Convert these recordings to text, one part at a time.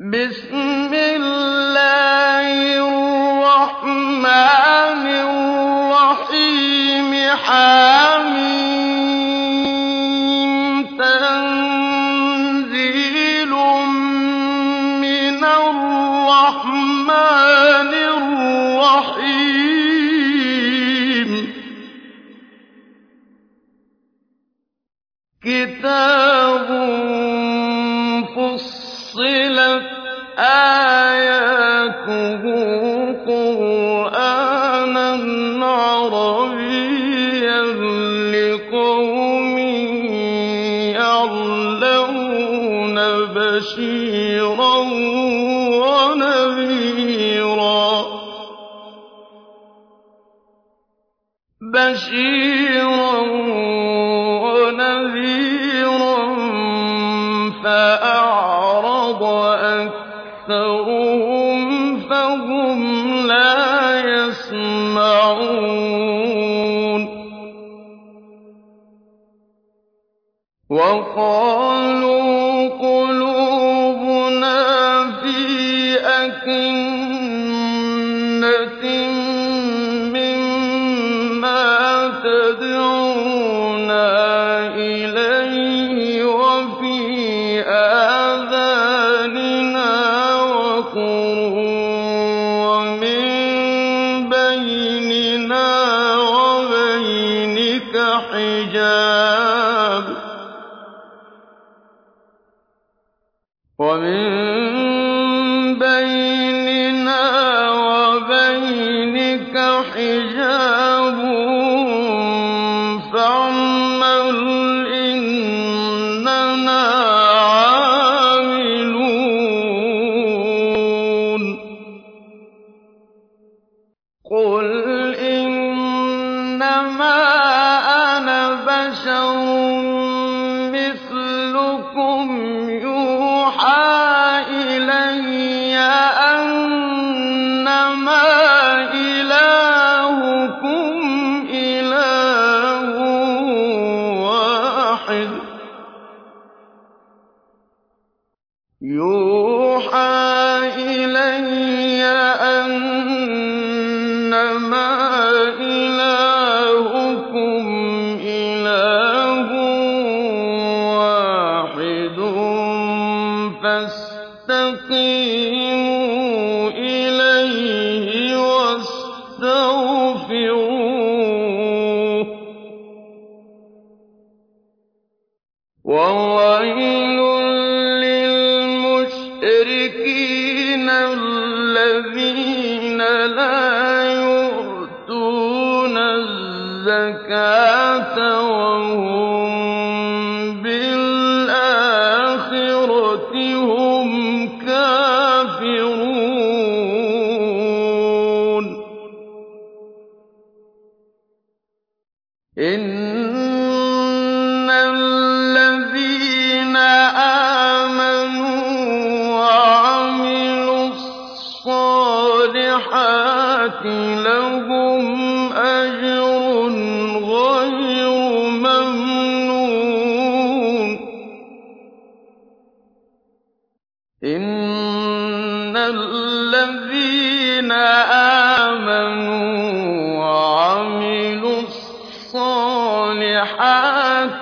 بسم الله الرحمن الرحيم حام بشير واحد.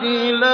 قتلا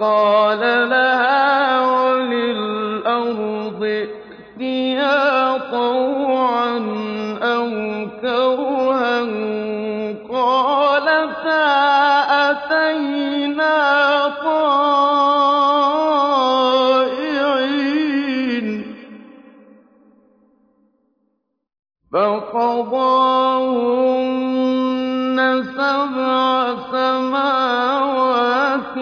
وقال لها وللأرض ائتيا طوعا أو كرها قالتا أتينا طائعين فقضاهن سبع سماوات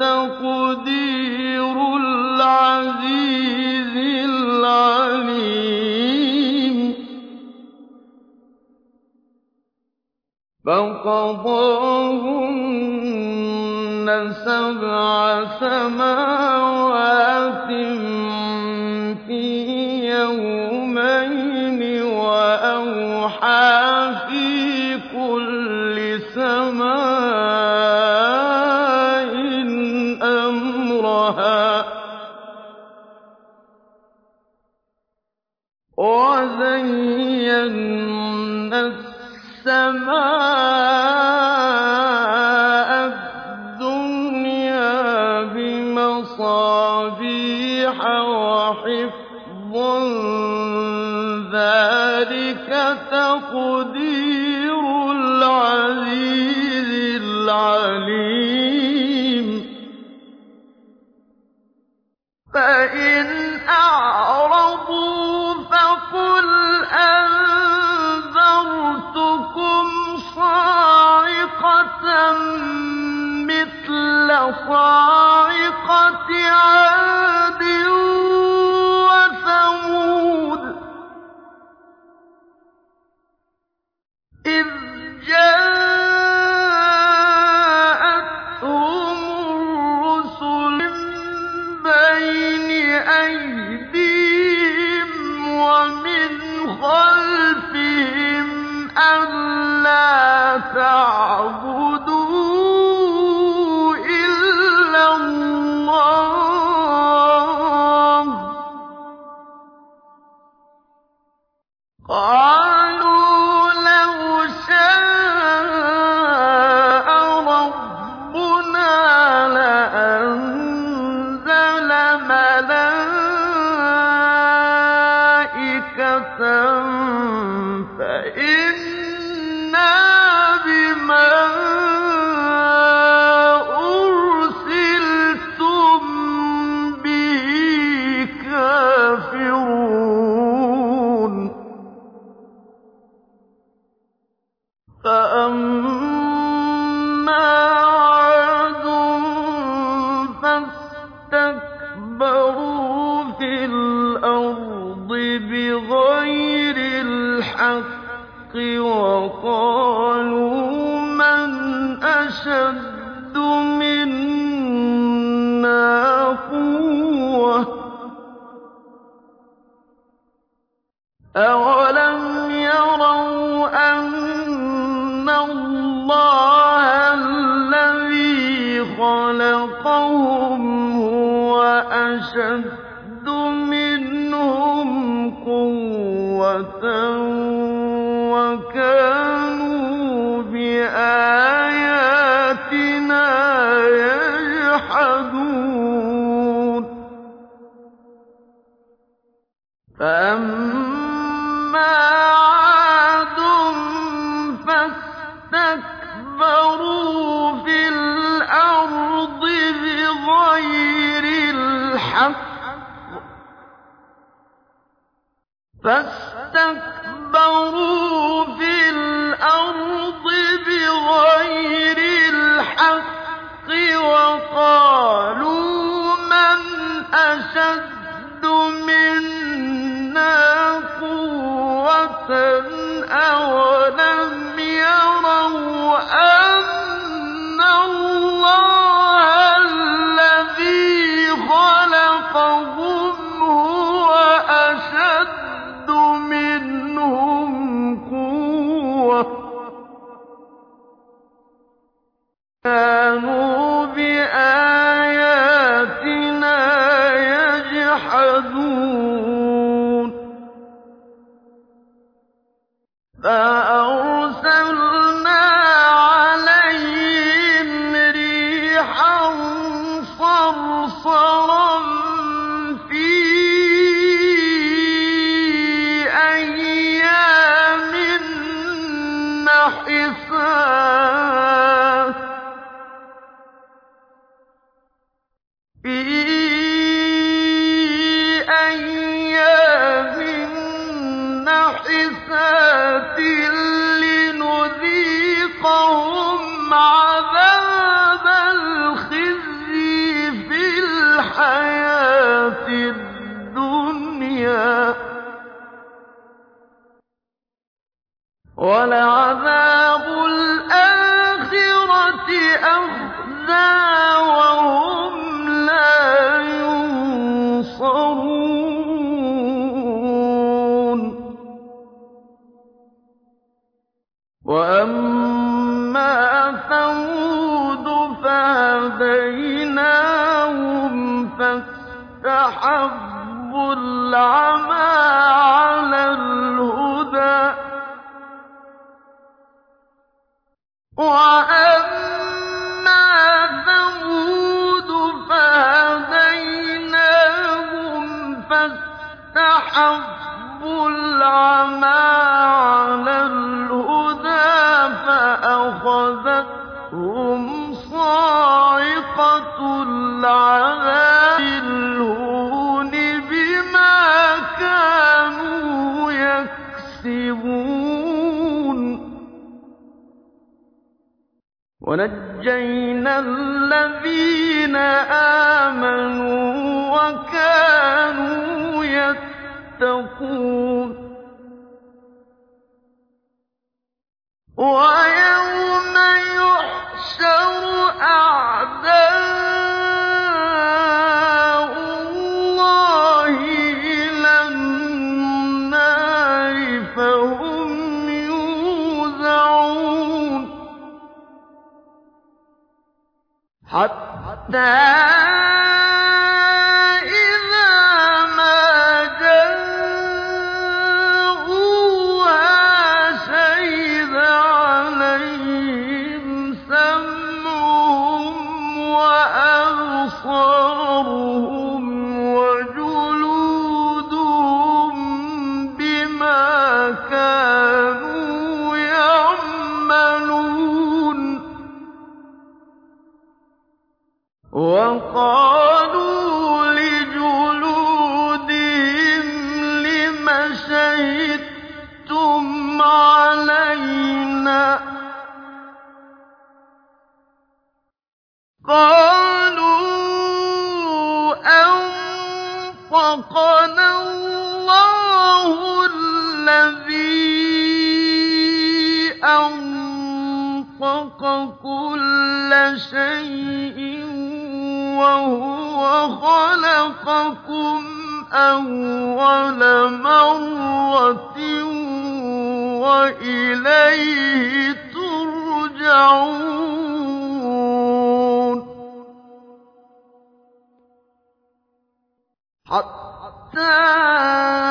تَقْدِيرُ الْعَزِيزِ الْعَلِيمِ. فَقَضَاهُنَّ سَبْعَ سَمَاوَاتٍ فِي يَوْمَيْنِ وَأَوْحَىٰ فِي كُلِّ سَمَاءٍ تَقْدِيرُ الْعَزِيزِ الْعَلِيمِ فَإِنْ أَعْرَضُوا فَقُلْ أَنذَرْتُكُمْ صَاعِقَةً مِّثْلَ صَاعِقَةِ عَادٍ فاعبد شَدَّ أشد يَبْصَرُونَ وَأَمَّا ثَمُودُ فَهَدَيْنَاهُمْ فَاسْتَحَبُّوا وَنَجَّيْنَا الَّذِينَ آمَنُوا وَكَانُوا يَتَّقُونَ حتى وَهُوَ خَلَقَكُمْ أَوَّلَ مَرَّةٍ وَإِلَيْهِ تُرْجَعُونَ. حَتَّى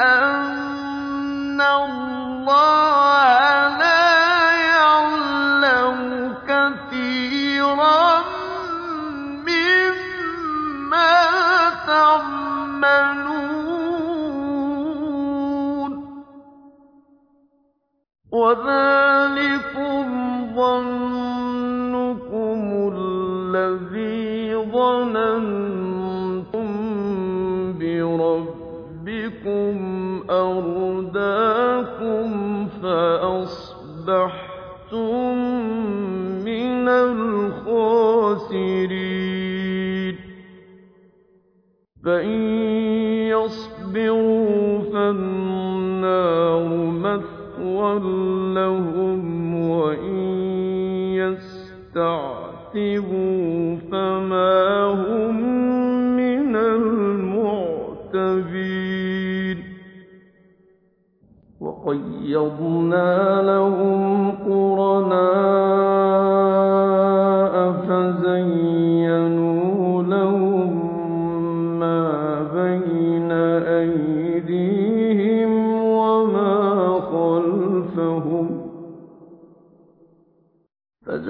أَنَّ اللَّهَ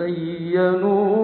وَحَقَّ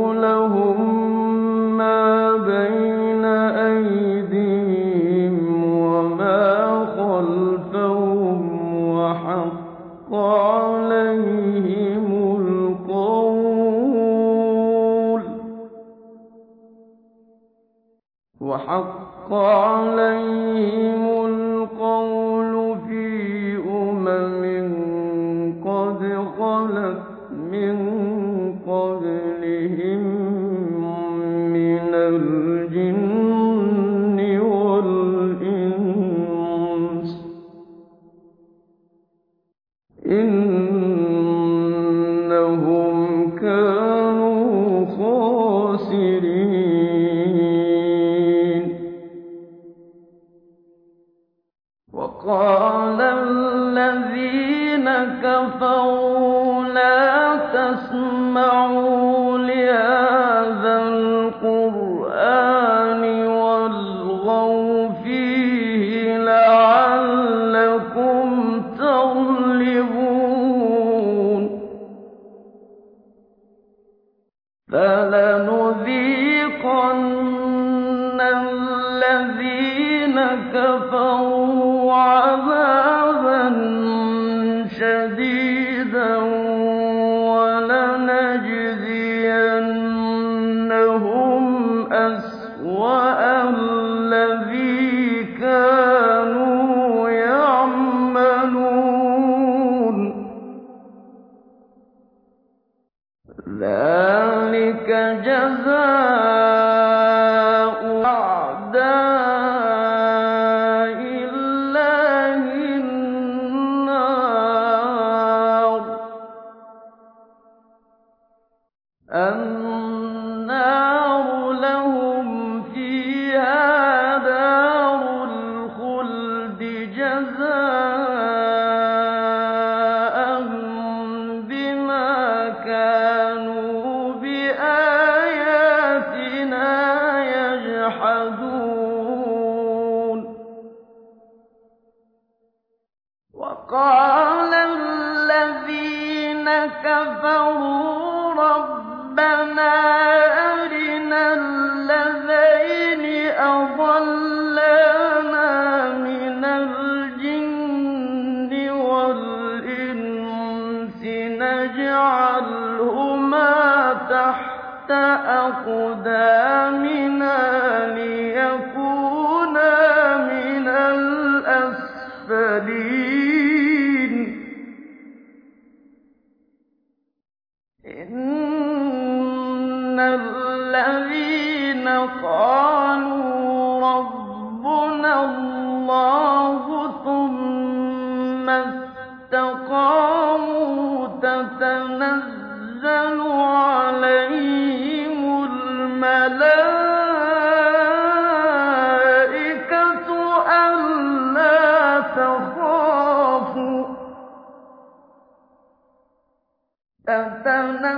وقال الذين كفروا ربنا أرنا الذين أضلنا من الجن والإنس نجعلهما تحت أقدام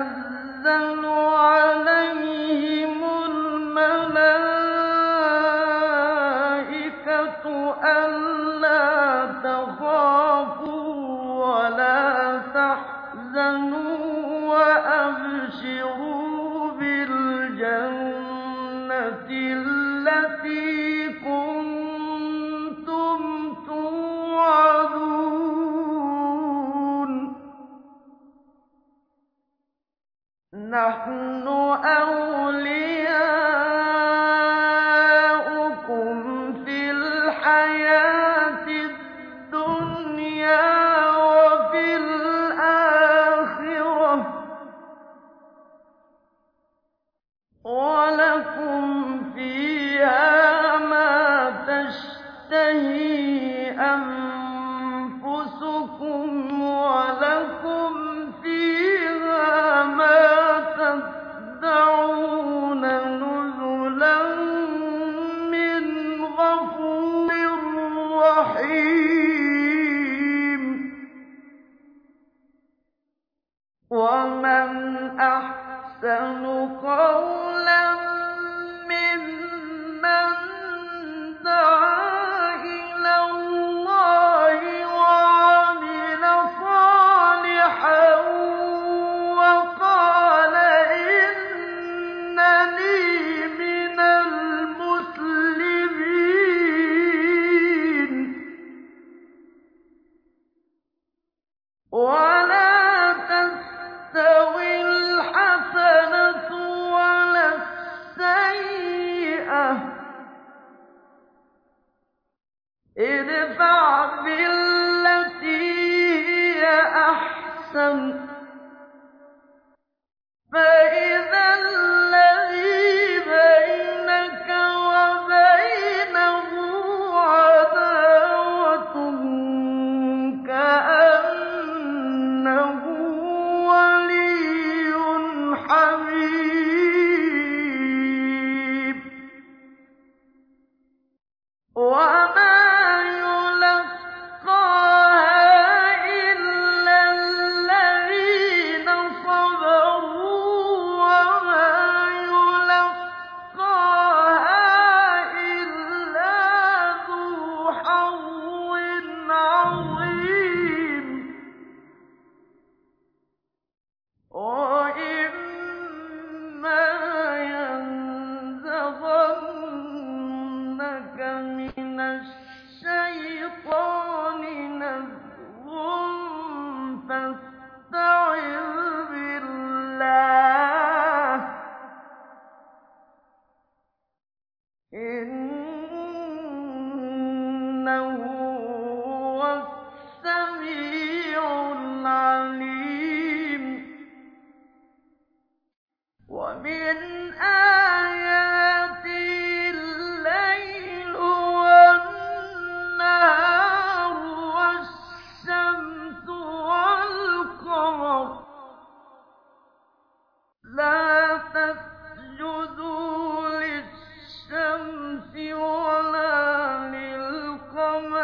تنزل عليه نَحْنُ أَوْلِيَاؤُكُمْ وَمَنْ أَحْسَنُ قَوْلًا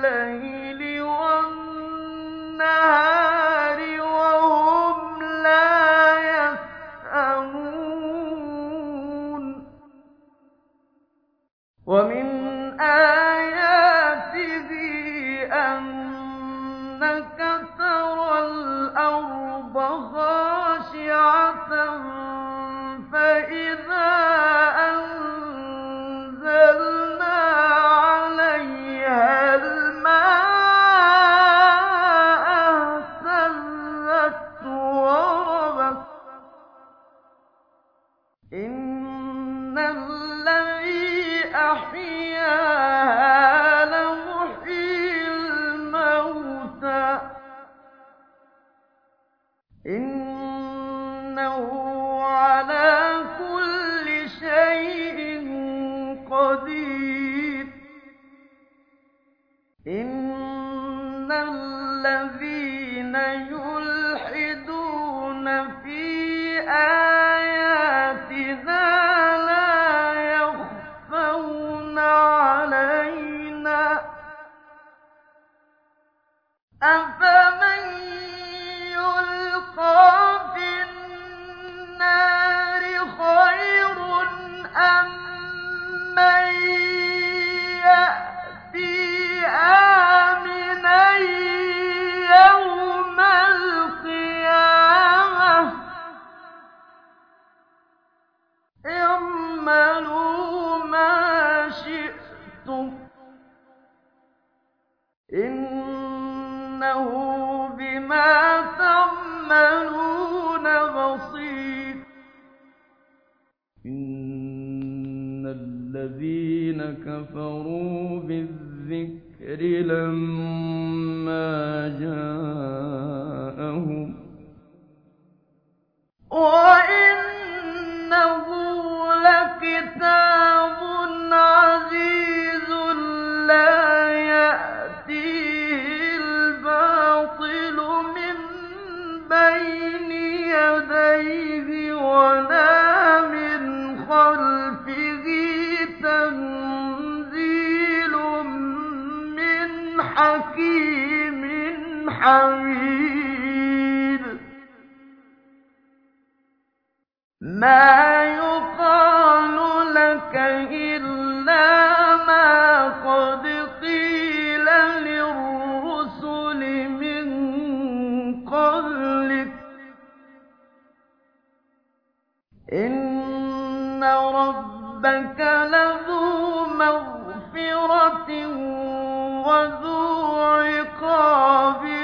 اللَّيْلِ وَالنَّهَارِ. إن الذين الذين كفروا بالذكر لما جاءوا حكيم حميد. ما يقال لك إلا ما قد قيل للرسل من قبلك. إن ربك لذو مغفرة صابر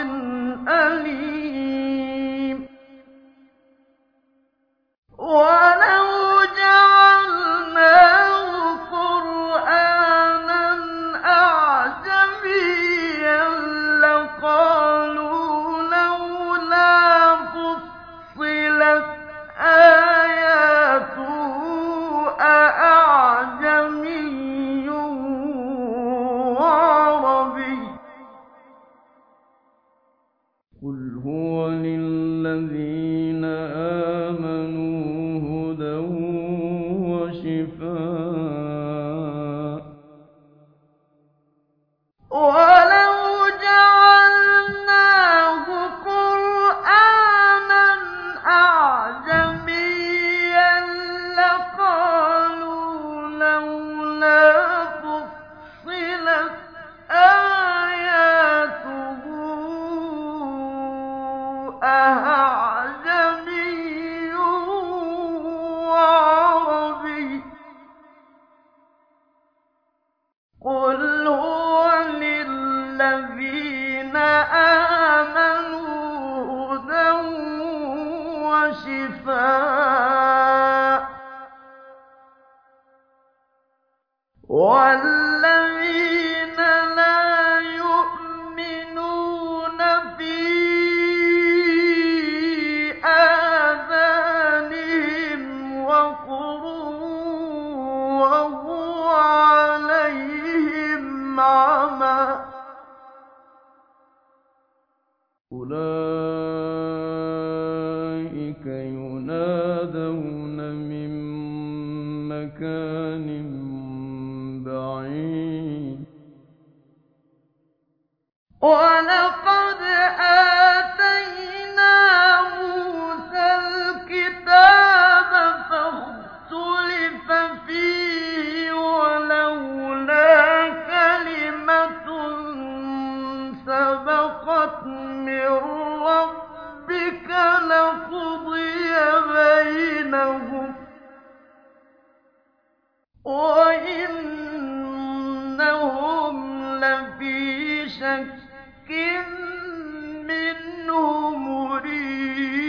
منه مريب.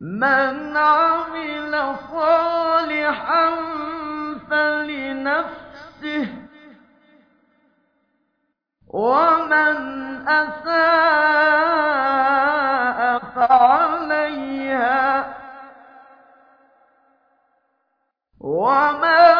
من عمل صالحا فلنفسه ومن أساء فعليها وما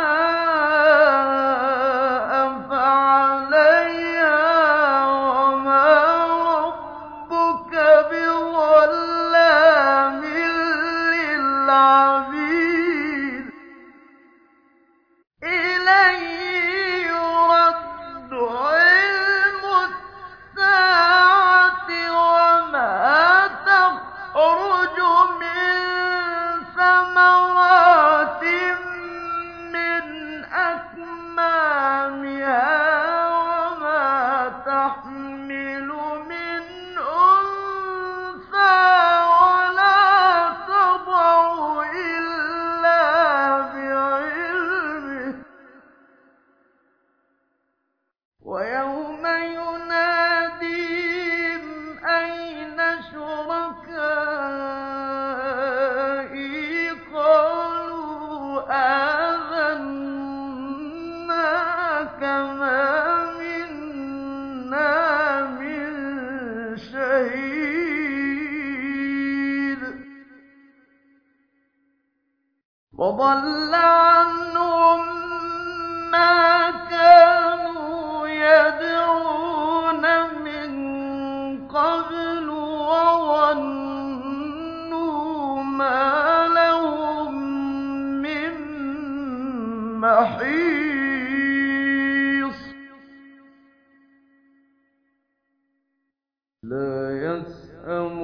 لا يسأم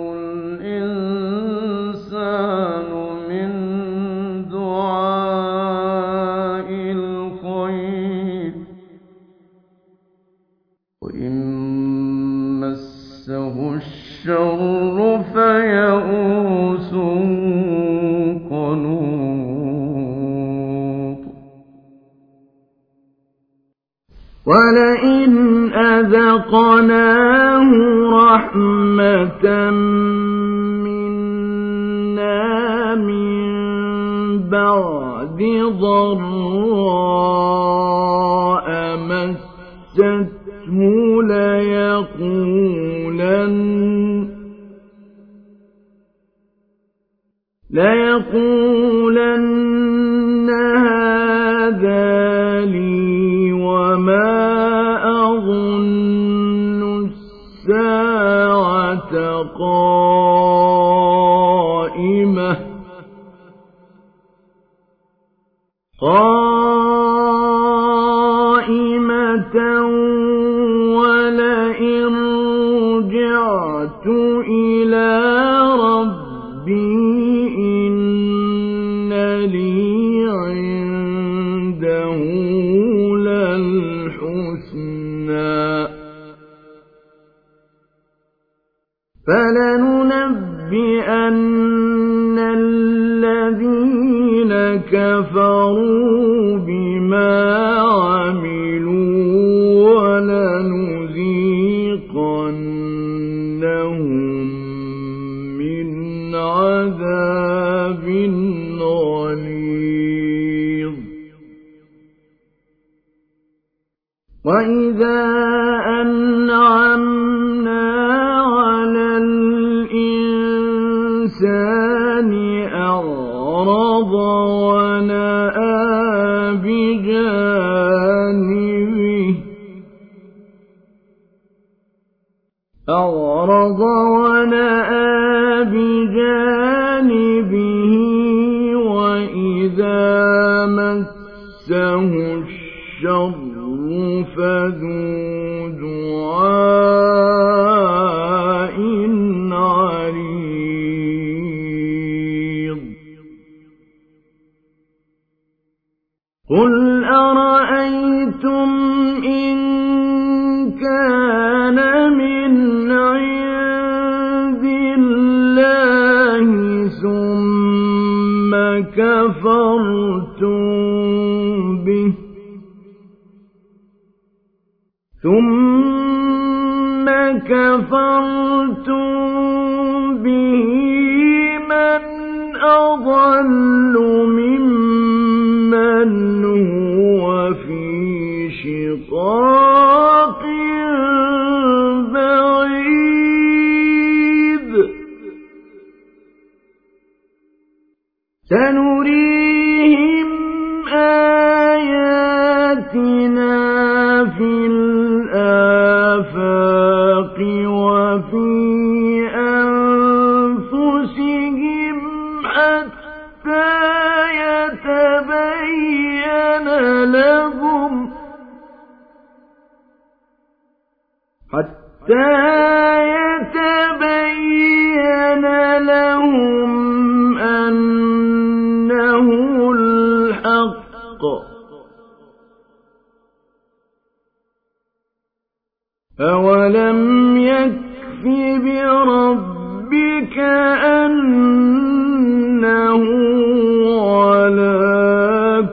رُّجِعْتُ إِلَىٰ رَبِّي إِنَّ لِي عِندَهُ ۚ فَلَنُنَبِّئَنَّ الَّذِينَ كَفَرُوا وإذا أنعمنا على الإنسان أعرض ونأى بجانبه أعرض ونأى بجانبه وإذا مسه الشر فذو دعاء عريض. قل أرأيتم إن كان من عند الله ثم كفرتم ثم كفرتم به من أضل ممن هو في شقاق بعيد يتبين لهم حتى يتبين لهم أنه الحق. أولم يكف بربك أنه على